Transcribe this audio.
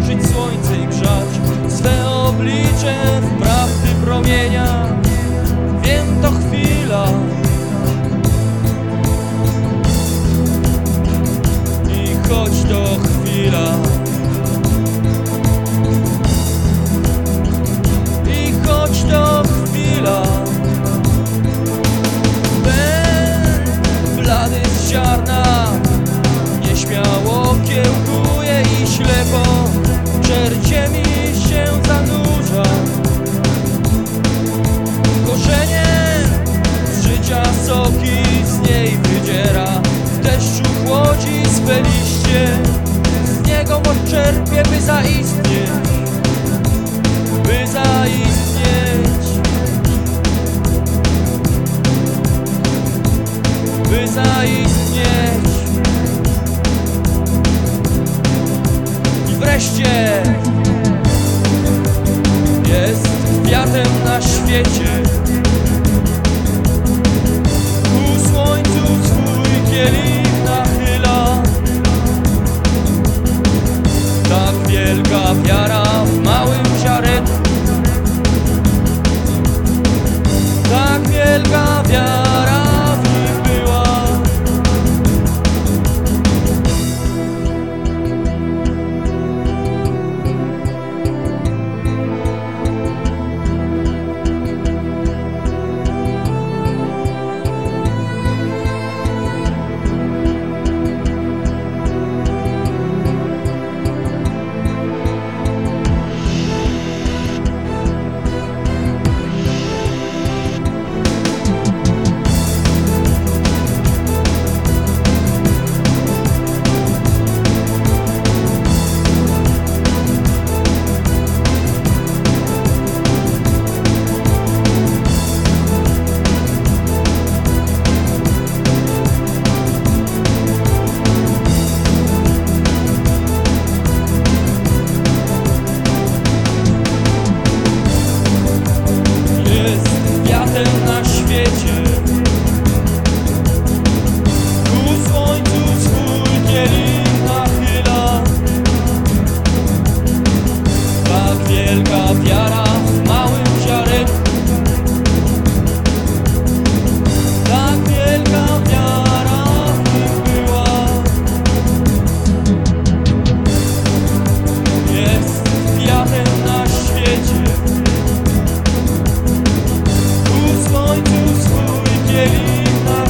w słońce i grzać. Swe oblicze w prawdy promienia. Wiem to chwila. I choć to chwila. I choć to chwila. Ten blady z ziarna Czercie mi się zanurza Korzeniem z życia soki z niej wydziera. W deszczu chłodzi swe liście. Z niego moc czerpie by zaistnieć. By zaistnieć. By zaistnieć Wreszcie. Jest kwiatem na świecie querida.